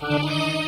Música